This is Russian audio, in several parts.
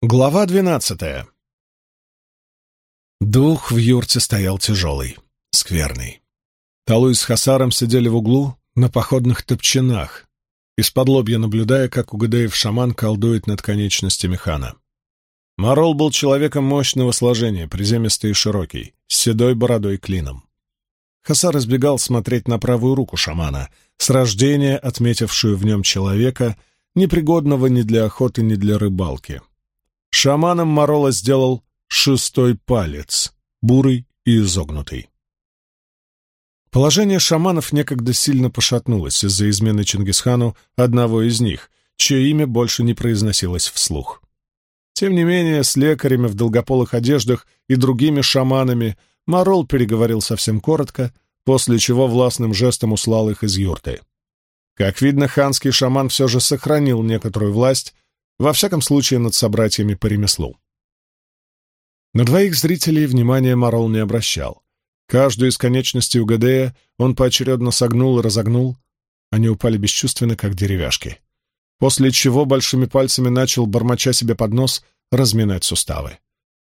Глава двенадцатая Дух в юрте стоял тяжелый, скверный. Талуй с Хасаром сидели в углу на походных топчинах, из-под лобья наблюдая, как Угадеев шаман колдует над конечностями хана. Марол был человеком мощного сложения, приземистый и широкий, с седой бородой клином. Хасар избегал смотреть на правую руку шамана, с рождения отметившую в нем человека, непригодного ни для охоты, ни для рыбалки. Шаманом Морола сделал шестой палец, бурый и изогнутый. Положение шаманов некогда сильно пошатнулось из-за измены Чингисхану одного из них, чье имя больше не произносилось вслух. Тем не менее, с лекарями в долгополых одеждах и другими шаманами Морол переговорил совсем коротко, после чего властным жестом услал их из юрты. Как видно, ханский шаман все же сохранил некоторую власть во всяком случае, над собратьями по ремеслу. На двоих зрителей внимания Марол не обращал. Каждую из конечностей Угадея он поочередно согнул и разогнул. Они упали бесчувственно, как деревяшки. После чего большими пальцами начал, бормоча себе под нос, разминать суставы.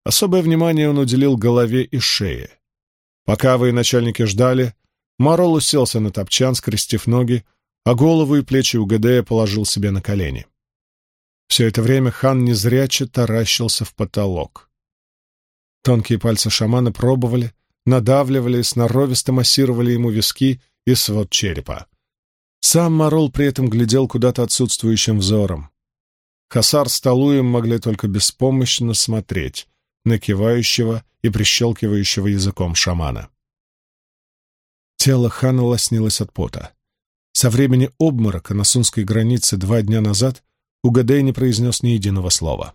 Особое внимание он уделил голове и шее. Пока военачальники ждали, Марол уселся на топчан, скрестив ноги, а голову и плечи Угадея положил себе на колени. Все это время хан незряче таращился в потолок. Тонкие пальцы шамана пробовали, надавливали, сноровисто массировали ему виски и свод черепа. Сам Марол при этом глядел куда-то отсутствующим взором. Хасар с Талуем могли только беспомощно смотреть на кивающего и прищелкивающего языком шамана. Тело хана лоснилось от пота. Со времени обморока на сунской границе два дня назад Угадей не произнес ни единого слова.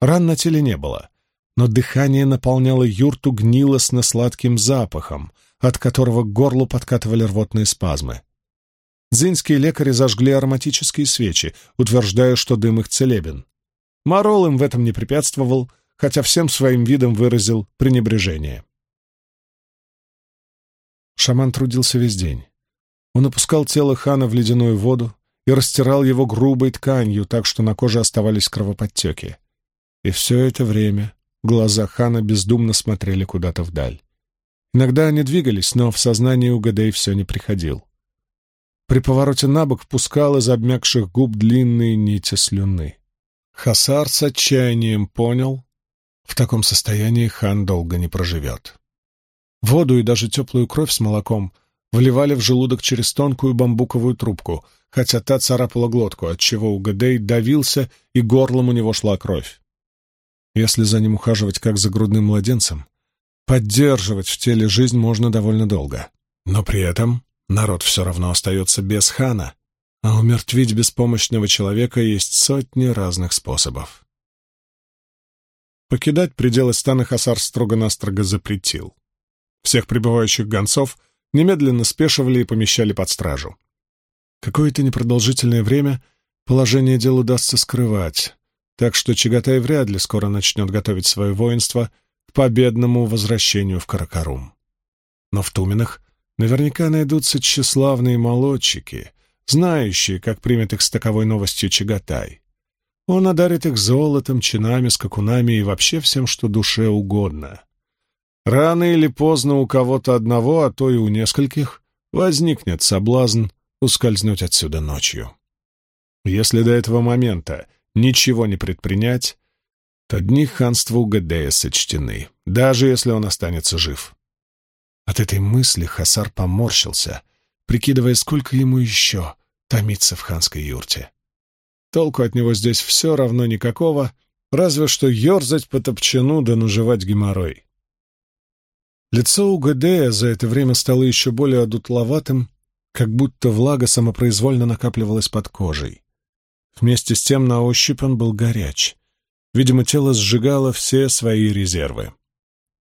Ран на теле не было, но дыхание наполняло юрту гнилостно-сладким запахом, от которого к горлу подкатывали рвотные спазмы. Дзинские лекари зажгли ароматические свечи, утверждая, что дым их целебен. Марол им в этом не препятствовал, хотя всем своим видом выразил пренебрежение. Шаман трудился весь день. Он опускал тело хана в ледяную воду, и растирал его грубой тканью, так что на коже оставались кровоподтеки. И все это время глаза хана бездумно смотрели куда-то вдаль. Иногда они двигались, но в сознание Угадей все не приходил. При повороте на бок впускал из обмякших губ длинные нити слюны. Хасар с отчаянием понял, в таком состоянии хан долго не проживет. Воду и даже теплую кровь с молоком вливали в желудок через тонкую бамбуковую трубку, хотя та царапала глотку, отчего Угадей давился, и горлом у него шла кровь. Если за ним ухаживать как за грудным младенцем, поддерживать в теле жизнь можно довольно долго. Но при этом народ все равно остается без хана, а умертвить беспомощного человека есть сотни разных способов. Покидать пределы стана Хасар строго-настрого запретил. Всех прибывающих гонцов немедленно спешивали и помещали под стражу. Какое-то непродолжительное время положение дел удастся скрывать, так что Чагатай вряд ли скоро начнет готовить свое воинство к победному возвращению в Каракарум. Но в Туменах наверняка найдутся тщеславные молодчики, знающие, как примет их с таковой новостью Чагатай. Он одарит их золотом, чинами, скакунами и вообще всем, что душе угодно. Рано или поздно у кого-то одного, а то и у нескольких, возникнет соблазн ускользнуть отсюда ночью. Если до этого момента ничего не предпринять, то дни ханства у Гадея сочтены, даже если он останется жив. От этой мысли Хасар поморщился, прикидывая, сколько ему еще томиться в ханской юрте. Толку от него здесь все равно никакого, разве что ерзать по топчану да наживать геморрой. Лицо у Гадея за это время стало еще более одутловатым как будто влага самопроизвольно накапливалась под кожей. Вместе с тем на ощупь он был горяч. Видимо, тело сжигало все свои резервы.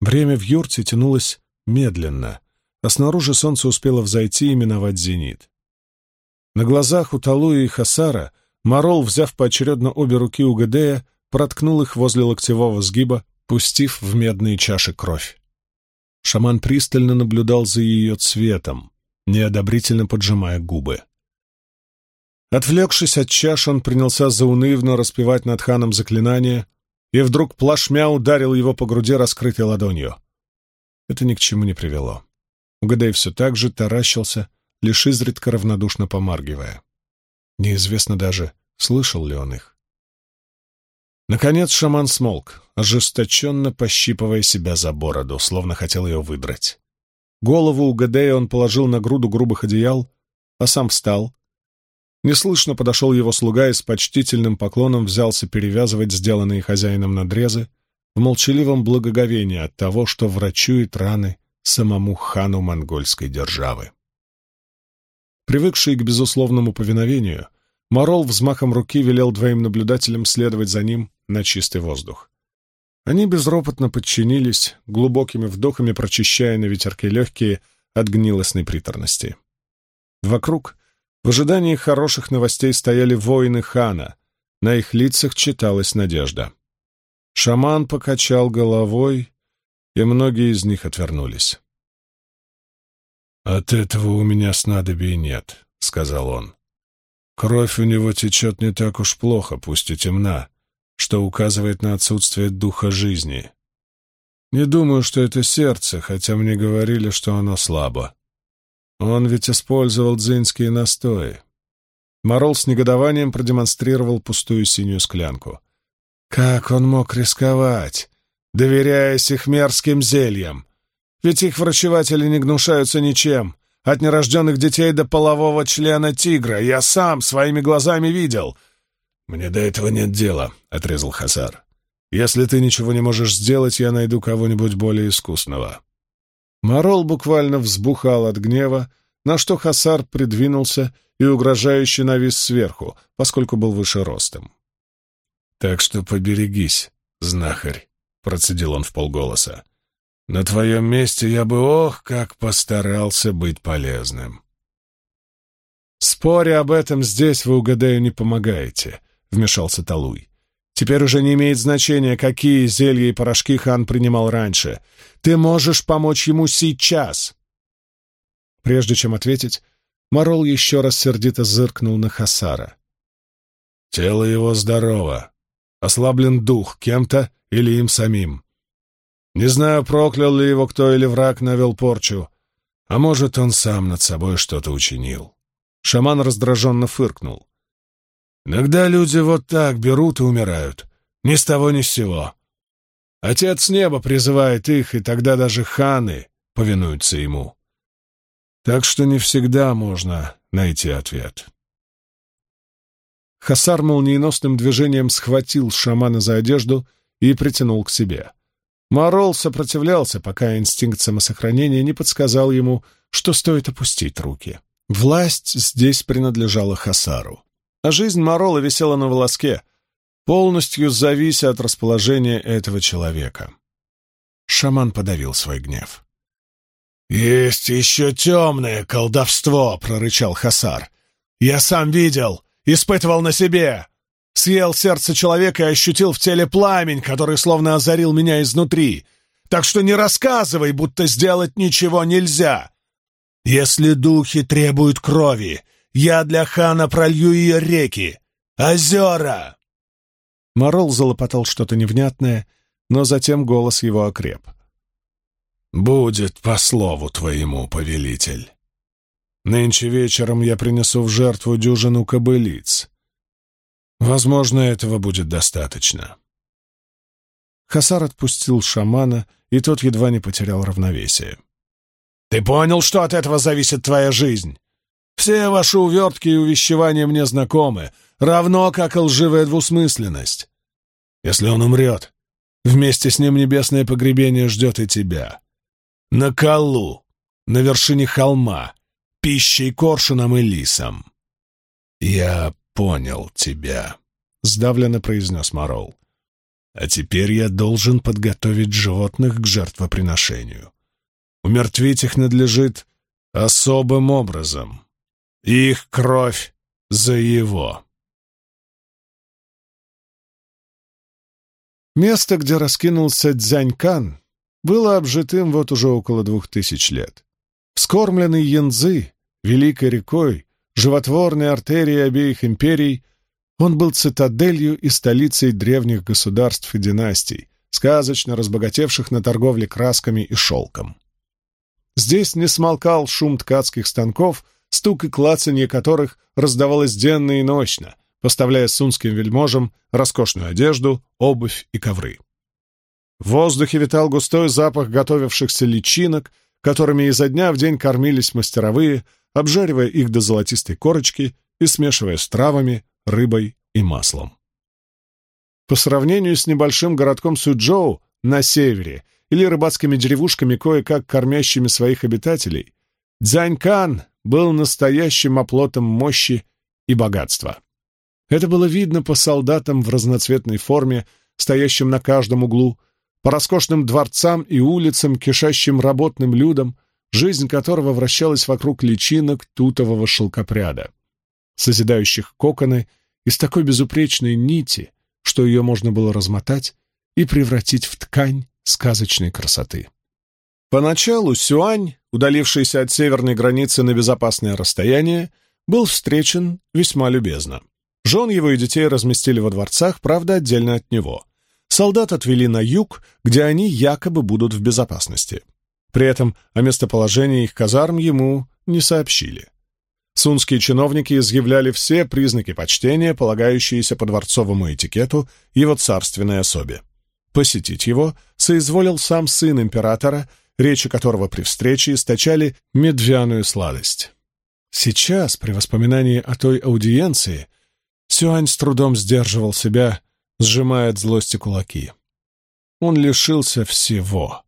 Время в юрте тянулось медленно, а снаружи солнце успело взойти и миновать зенит. На глазах у Талуи и Хасара Марол, взяв поочередно обе руки у Гадея, проткнул их возле локтевого сгиба, пустив в медные чаши кровь. Шаман пристально наблюдал за ее цветом, неодобрительно поджимая губы. Отвлекшись от чаш, он принялся заунывно распевать над ханом заклинание, и вдруг плашмя ударил его по груди раскрытой ладонью. Это ни к чему не привело. Угадай все так же таращился, лишь изредка равнодушно помаргивая. Неизвестно даже, слышал ли он их. Наконец шаман смолк, ожесточенно пощипывая себя за бороду, словно хотел ее выдрать. Голову у Гадея он положил на груду грубых одеял, а сам встал. Неслышно подошел его слуга и с почтительным поклоном взялся перевязывать сделанные хозяином надрезы в молчаливом благоговении от того, что врачует раны самому хану монгольской державы. Привыкший к безусловному повиновению, Морол взмахом руки велел двоим наблюдателям следовать за ним на чистый воздух. Они безропотно подчинились, глубокими вдохами прочищая на ветерке легкие от гнилостной приторности. Вокруг, в ожидании хороших новостей, стояли воины хана, на их лицах читалась надежда. Шаман покачал головой, и многие из них отвернулись. «От этого у меня снадобий нет», — сказал он. Кровь у него течет не так уж плохо, пусть и темна, что указывает на отсутствие духа жизни. Не думаю, что это сердце, хотя мне говорили, что оно слабо. Он ведь использовал дзинские настои. Морол с негодованием продемонстрировал пустую синюю склянку. Как он мог рисковать, доверяясь их мерзким зельям? Ведь их врачеватели не гнушаются ничем, от нерожденных детей до полового члена тигра. Я сам своими глазами видел. «Мне до этого нет дела», — отрезал Хазар. «Если ты ничего не можешь сделать, я найду кого-нибудь более искусного». Морол буквально взбухал от гнева, на что Хасар придвинулся и угрожающе навис сверху, поскольку был выше ростом. «Так что поберегись, знахарь», — процедил он в полголоса. На твоем месте я бы, ох, как постарался быть полезным. «Споря об этом здесь вы угадаю не помогаете», — вмешался Талуй. «Теперь уже не имеет значения, какие зелья и порошки хан принимал раньше. Ты можешь помочь ему сейчас!» Прежде чем ответить, Морол еще раз сердито зыркнул на Хасара. «Тело его здорово. Ослаблен дух кем-то или им самим. Не знаю, проклял ли его кто или враг навел порчу, а может, он сам над собой что-то учинил. Шаман раздраженно фыркнул. Иногда люди вот так берут и умирают, ни с того ни с сего. Отец неба призывает их, и тогда даже ханы повинуются ему. Так что не всегда можно найти ответ. Хасар молниеносным движением схватил шамана за одежду и притянул к себе. Морол сопротивлялся, пока инстинкт самосохранения не подсказал ему, что стоит опустить руки. Власть здесь принадлежала Хасару, а жизнь Морола висела на волоске, полностью завися от расположения этого человека. Шаман подавил свой гнев. «Есть еще темное колдовство!» — прорычал Хасар. «Я сам видел, испытывал на себе съел сердце человека и ощутил в теле пламень, который словно озарил меня изнутри. Так что не рассказывай, будто сделать ничего нельзя. Если духи требуют крови, я для хана пролью ее реки, озера!» Морол залопотал что-то невнятное, но затем голос его окреп. «Будет по слову твоему, повелитель. Нынче вечером я принесу в жертву дюжину кобылиц. Возможно, этого будет достаточно. Хасар отпустил шамана, и тот едва не потерял равновесие. «Ты понял, что от этого зависит твоя жизнь? Все ваши увертки и увещевания мне знакомы, равно как и лживая двусмысленность. Если он умрет, вместе с ним небесное погребение ждет и тебя. На колу, на вершине холма, пищей коршунам и лисам. Я понял тебя», — сдавленно произнес Морол. «А теперь я должен подготовить животных к жертвоприношению. Умертвить их надлежит особым образом. Их кровь за его». Место, где раскинулся Дзянькан, было обжитым вот уже около двух тысяч лет. Вскормленный Янзы, великой рекой, животворные артерии обеих империй, Он был цитаделью и столицей древних государств и династий, сказочно разбогатевших на торговле красками и шелком. Здесь не смолкал шум ткацких станков, стук и клацанье которых раздавалось денно и ночно, поставляя сунским вельможам роскошную одежду, обувь и ковры. В воздухе витал густой запах готовившихся личинок, которыми изо дня в день кормились мастеровые, обжаривая их до золотистой корочки и смешивая с травами, рыбой и маслом. По сравнению с небольшим городком Суджоу на севере или рыбацкими деревушками, кое-как кормящими своих обитателей, Дзянькан был настоящим оплотом мощи и богатства. Это было видно по солдатам в разноцветной форме, стоящим на каждом углу, по роскошным дворцам и улицам, кишащим работным людом, жизнь которого вращалась вокруг личинок тутового шелкопряда, созидающих коконы из такой безупречной нити, что ее можно было размотать и превратить в ткань сказочной красоты. Поначалу Сюань, удалившийся от северной границы на безопасное расстояние, был встречен весьма любезно. Жен его и детей разместили во дворцах, правда, отдельно от него. Солдат отвели на юг, где они якобы будут в безопасности. При этом о местоположении их казарм ему не сообщили. Сунские чиновники изъявляли все признаки почтения, полагающиеся по дворцовому этикету его царственной особе. Посетить его соизволил сам сын императора, речи которого при встрече источали медвяную сладость. Сейчас, при воспоминании о той аудиенции, Сюань с трудом сдерживал себя, сжимая от злости кулаки. Он лишился всего,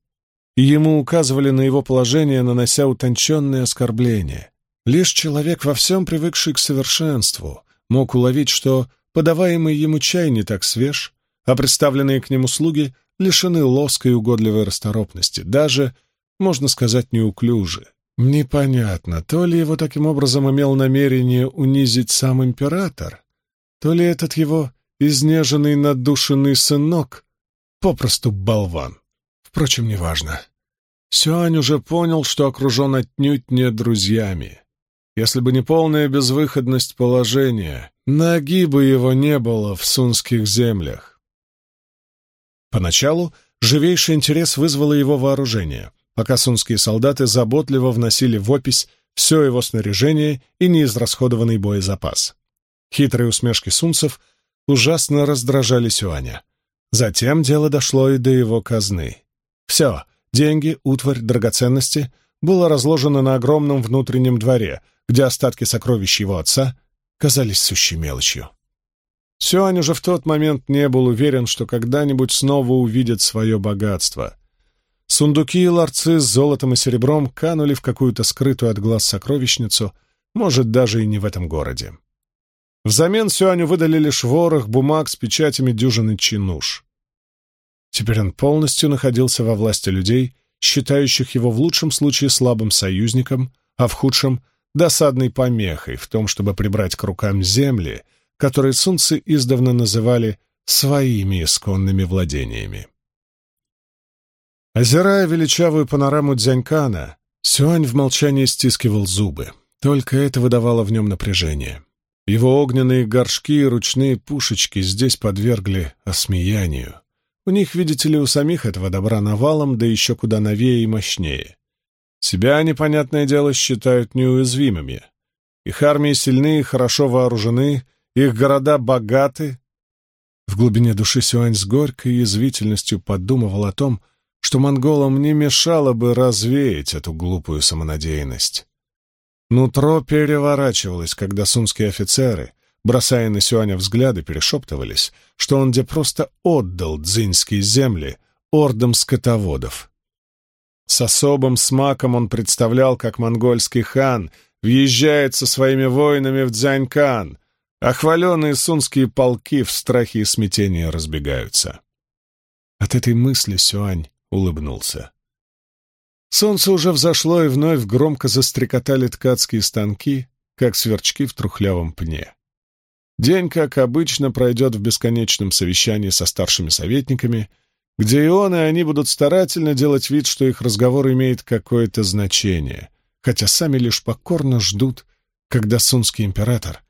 и ему указывали на его положение, нанося утонченные оскорбления. Лишь человек, во всем привыкший к совершенству, мог уловить, что подаваемый ему чай не так свеж, а представленные к нему слуги лишены лоска и угодливой расторопности, даже, можно сказать, неуклюжи. Непонятно, то ли его таким образом имел намерение унизить сам император, то ли этот его изнеженный надушенный сынок попросту болван. Впрочем, неважно. Сюань уже понял, что окружен отнюдь не друзьями. Если бы не полная безвыходность положения, ноги бы его не было в сунских землях. Поначалу живейший интерес вызвало его вооружение, пока сунские солдаты заботливо вносили в опись все его снаряжение и неизрасходованный боезапас. Хитрые усмешки сунцев ужасно раздражали Сюаня. Затем дело дошло и до его казны. Все — деньги, утварь, драгоценности — было разложено на огромном внутреннем дворе, где остатки сокровищ его отца казались сущей мелочью. Сюань уже в тот момент не был уверен, что когда-нибудь снова увидит свое богатство. Сундуки и ларцы с золотом и серебром канули в какую-то скрытую от глаз сокровищницу, может, даже и не в этом городе. Взамен Сюаню выдали лишь ворох бумаг с печатями дюжины чинуш. Теперь он полностью находился во власти людей, считающих его в лучшем случае слабым союзником, а в худшем — досадной помехой в том, чтобы прибрать к рукам земли — которые сунцы издавна называли своими исконными владениями. Озирая величавую панораму Дзянькана, Сюань в молчании стискивал зубы. Только это выдавало в нем напряжение. Его огненные горшки и ручные пушечки здесь подвергли осмеянию. У них, видите ли, у самих этого добра навалом, да еще куда новее и мощнее. Себя они, понятное дело, считают неуязвимыми. Их армии сильны и хорошо вооружены, их города богаты. В глубине души Сюань с горькой язвительностью подумывал о том, что монголам не мешало бы развеять эту глупую самонадеянность. Нутро переворачивалось, когда сунские офицеры, бросая на Сюаня взгляды, перешептывались, что он где просто отдал дзиньские земли ордам скотоводов. С особым смаком он представлял, как монгольский хан въезжает со своими воинами в Дзянькан, а хваленые сунские полки в страхе и смятении разбегаются. От этой мысли Сюань улыбнулся. Солнце уже взошло, и вновь громко застрекотали ткацкие станки, как сверчки в трухлявом пне. День, как обычно, пройдет в бесконечном совещании со старшими советниками, где и он, и они будут старательно делать вид, что их разговор имеет какое-то значение, хотя сами лишь покорно ждут, когда сунский император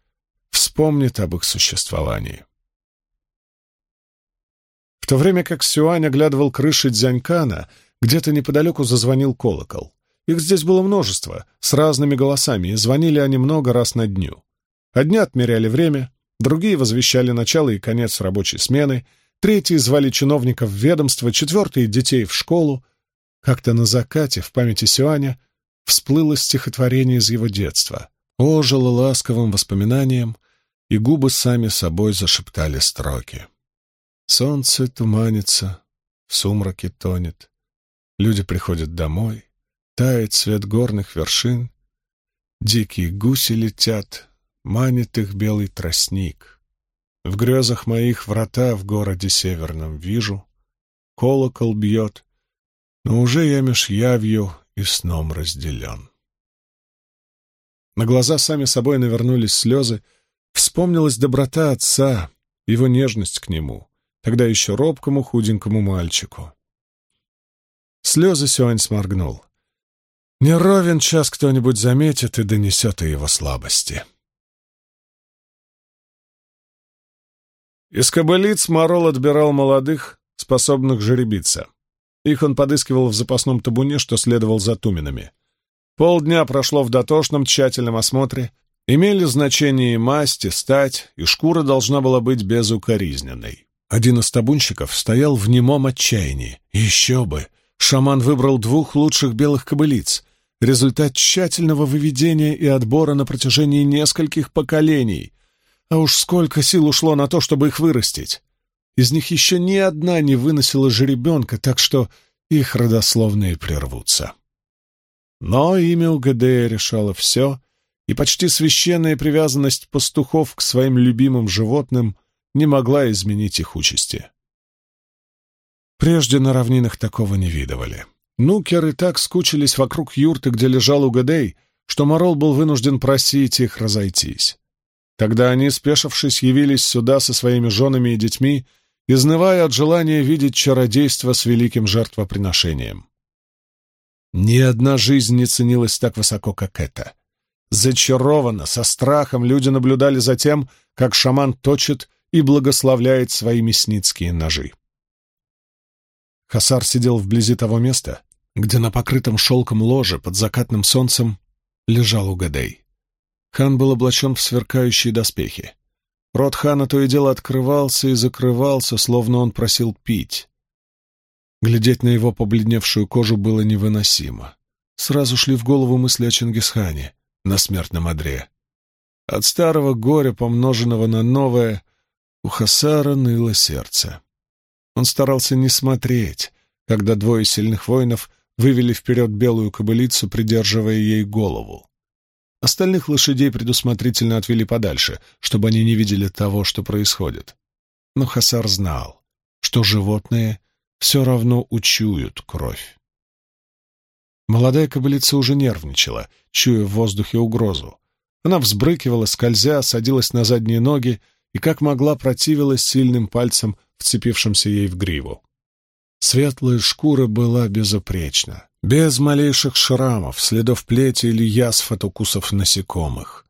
вспомнит об их существовании. В то время как Сюань оглядывал крыши Дзянькана, где-то неподалеку зазвонил колокол. Их здесь было множество, с разными голосами, и звонили они много раз на дню. Одни отмеряли время, другие возвещали начало и конец рабочей смены, третьи звали чиновников в ведомство, четвертые — детей в школу. Как-то на закате в памяти Сюаня всплыло стихотворение из его детства, ожило ласковым воспоминанием, и губы сами собой зашептали строки. Солнце туманится, в сумраке тонет, люди приходят домой, Тает цвет горных вершин, Дикие гуси летят, Манит их белый тростник. В грезах моих врата в городе северном вижу, Колокол бьет, но уже я меж явью и сном разделен. На глаза сами собой навернулись слезы, вспомнилась доброта отца, его нежность к нему, тогда еще робкому худенькому мальчику. Слезы Сюань сморгнул. Не ровен час кто-нибудь заметит и донесет о его слабости. Из кобылиц Морол отбирал молодых, способных жеребиться. Их он подыскивал в запасном табуне, что следовал за туменами. Полдня прошло в дотошном, тщательном осмотре. Имели значение и масть, и стать, и шкура должна была быть безукоризненной. Один из табунщиков стоял в немом отчаянии. Еще бы! Шаман выбрал двух лучших белых кобылиц, результат тщательного выведения и отбора на протяжении нескольких поколений. А уж сколько сил ушло на то, чтобы их вырастить. Из них еще ни одна не выносила жеребенка, так что их родословные прервутся. Но имя Угадея решало все, и почти священная привязанность пастухов к своим любимым животным не могла изменить их участи. Прежде на равнинах такого не видывали. Нукеры так скучились вокруг юрты, где лежал Угадей, что Морол был вынужден просить их разойтись. Тогда они, спешившись, явились сюда со своими женами и детьми, изнывая от желания видеть чародейство с великим жертвоприношением. Ни одна жизнь не ценилась так высоко, как эта. Зачарованно, со страхом люди наблюдали за тем, как шаман точит и благословляет свои мясницкие ножи. Хасар сидел вблизи того места, где на покрытом шелком ложе под закатным солнцем лежал Угадей. Хан был облачен в сверкающие доспехи. Рот хана то и дело открывался и закрывался, словно он просил пить. Глядеть на его побледневшую кожу было невыносимо. Сразу шли в голову мысли о Чингисхане на смертном одре. От старого горя, помноженного на новое, у Хасара ныло сердце. Он старался не смотреть, когда двое сильных воинов вывели вперед белую кобылицу, придерживая ей голову. Остальных лошадей предусмотрительно отвели подальше, чтобы они не видели того, что происходит. Но Хасар знал, что животные все равно учуют кровь. Молодая кобылица уже нервничала, чуя в воздухе угрозу. Она взбрыкивала, скользя, садилась на задние ноги и, как могла, противилась сильным пальцем, вцепившимся ей в гриву. Светлая шкура была безупречна, без малейших шрамов, следов плети или язв от укусов насекомых.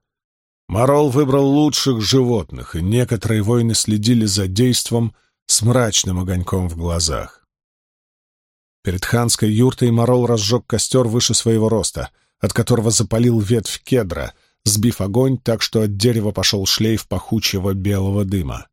Морол выбрал лучших животных, и некоторые воины следили за действом с мрачным огоньком в глазах. Перед ханской юртой Морол разжег костер выше своего роста, от которого запалил ветвь кедра, сбив огонь так, что от дерева пошел шлейф пахучего белого дыма.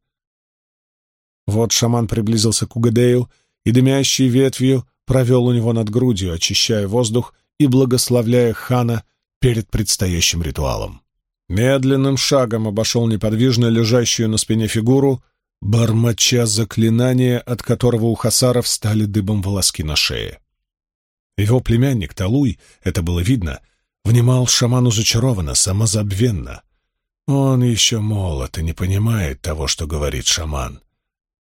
Вот шаман приблизился к Угадею и дымящей ветвью провел у него над грудью, очищая воздух и благословляя хана перед предстоящим ритуалом. Медленным шагом обошел неподвижно лежащую на спине фигуру, бормоча заклинание, от которого у Хасаров стали дыбом волоски на шее. Его племянник Талуй, это было видно, внимал шаману зачарованно, самозабвенно. Он еще молод и не понимает того, что говорит шаман.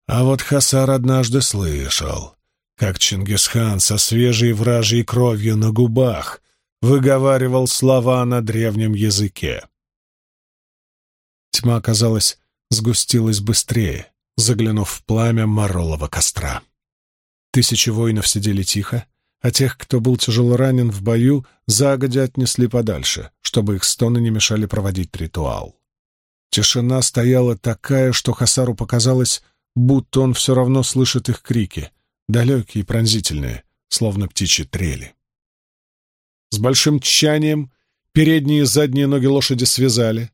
А вот Хасар однажды слышал, как Чингисхан со свежей вражьей кровью на губах выговаривал слова на древнем языке. Тьма, казалось, сгустилась быстрее, заглянув в пламя моролого костра. Тысячи воинов сидели тихо, а тех, кто был тяжело ранен в бою, загодя отнесли подальше, чтобы их стоны не мешали проводить ритуал. Тишина стояла такая, что Хасару показалось, будто он все равно слышит их крики, далекие и пронзительные, словно птичьи трели. С большим тщанием передние и задние ноги лошади связали.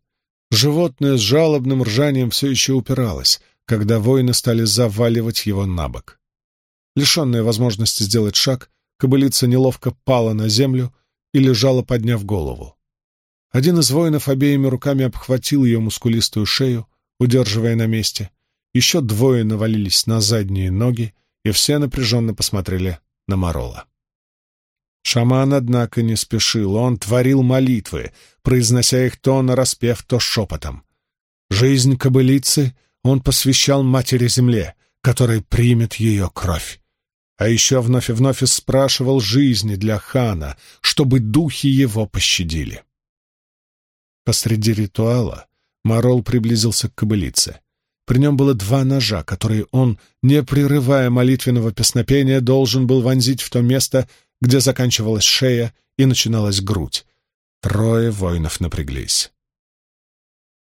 Животное с жалобным ржанием все еще упиралось, когда воины стали заваливать его на бок. Лишенная возможности сделать шаг, кобылица неловко пала на землю и лежала, подняв голову. Один из воинов обеими руками обхватил ее мускулистую шею, удерживая на месте. Еще двое навалились на задние ноги, и все напряженно посмотрели на Морола. Шаман, однако, не спешил, он творил молитвы, произнося их то нараспев, то шепотом. Жизнь кобылицы он посвящал Матери-Земле, которая примет ее кровь. А еще вновь и вновь спрашивал жизни для хана, чтобы духи его пощадили. Посреди ритуала Марол приблизился к кобылице. При нем было два ножа, которые он, не прерывая молитвенного песнопения, должен был вонзить в то место, где заканчивалась шея и начиналась грудь. Трое воинов напряглись.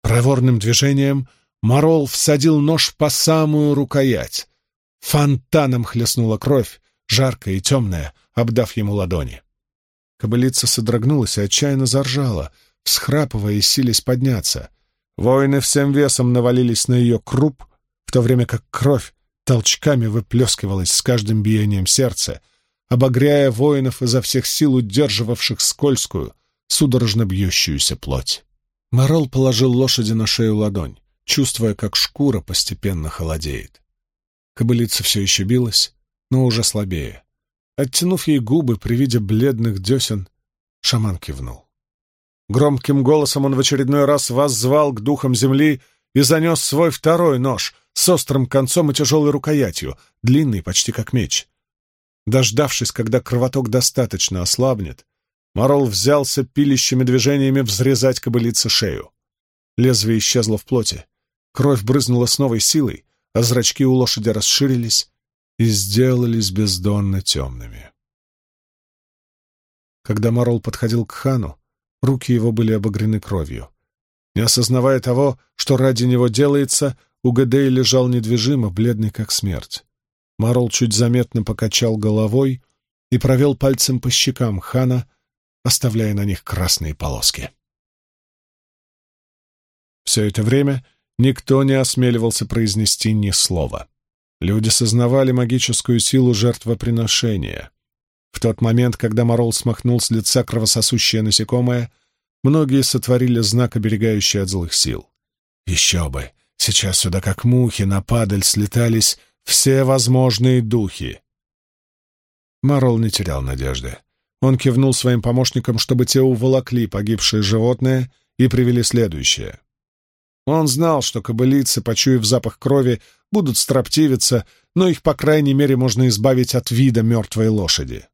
Проворным движением Марол всадил нож по самую рукоять. Фонтаном хлестнула кровь, жаркая и темная, обдав ему ладони. Кобылица содрогнулась и отчаянно заржала, всхрапывая и силясь подняться. Воины всем весом навалились на ее круп, в то время как кровь толчками выплескивалась с каждым биением сердца, обогряя воинов изо всех сил, удерживавших скользкую, судорожно бьющуюся плоть. Морол положил лошади на шею ладонь, чувствуя, как шкура постепенно холодеет. Кобылица все еще билась, но уже слабее. Оттянув ей губы при виде бледных десен, шаман кивнул. Громким голосом он в очередной раз воззвал к духам земли и занес свой второй нож с острым концом и тяжелой рукоятью, длинный почти как меч. Дождавшись, когда кровоток достаточно ослабнет, Морол взялся пилищими движениями взрезать кобылице шею. Лезвие исчезло в плоти. Кровь брызнула с новой силой, а зрачки у лошади расширились и сделались бездонно темными. Когда Морол подходил к хану, руки его были обогрены кровью. Не осознавая того, что ради него делается, Угадей лежал недвижимо, бледный как смерть. Марл чуть заметно покачал головой и провел пальцем по щекам хана, оставляя на них красные полоски. Все это время никто не осмеливался произнести ни слова. Люди сознавали магическую силу жертвоприношения. В тот момент, когда Морол смахнул с лица кровососущее насекомое, многие сотворили знак, оберегающий от злых сил. Еще бы! Сейчас сюда, как мухи, на падаль слетались все возможные духи. Марол не терял надежды. Он кивнул своим помощникам, чтобы те уволокли погибшее животное и привели следующее. Он знал, что кобылицы, почуяв запах крови, будут строптивиться, но их, по крайней мере, можно избавить от вида мертвой лошади.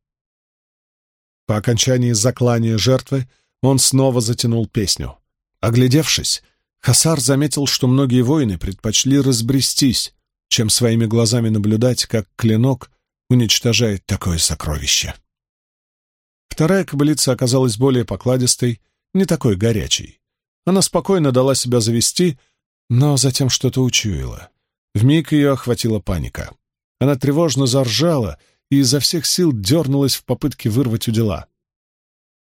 По окончании заклания жертвы он снова затянул песню. Оглядевшись, Хасар заметил, что многие воины предпочли разбрестись, чем своими глазами наблюдать, как клинок уничтожает такое сокровище. Вторая кобылица оказалась более покладистой, не такой горячей. Она спокойно дала себя завести, но затем что-то учуяла. Вмиг ее охватила паника. Она тревожно заржала и изо всех сил дернулась в попытке вырвать у дела.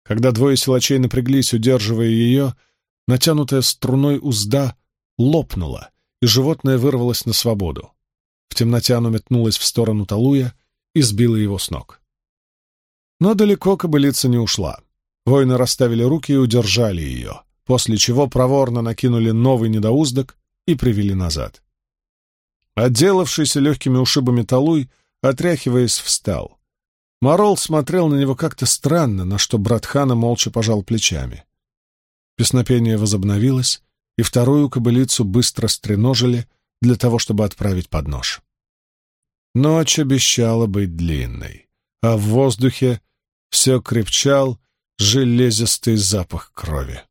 Когда двое силачей напряглись, удерживая ее, натянутая струной узда лопнула, и животное вырвалось на свободу. В темноте оно метнулось в сторону Талуя и сбило его с ног. Но далеко кобылица не ушла. Воины расставили руки и удержали ее, после чего проворно накинули новый недоуздок и привели назад. Отделавшийся легкими ушибами Талуй, отряхиваясь, встал. Морол смотрел на него как-то странно, на что брат хана молча пожал плечами. Песнопение возобновилось, и вторую кобылицу быстро стреножили для того, чтобы отправить под нож. Ночь обещала быть длинной, а в воздухе все крепчал железистый запах крови.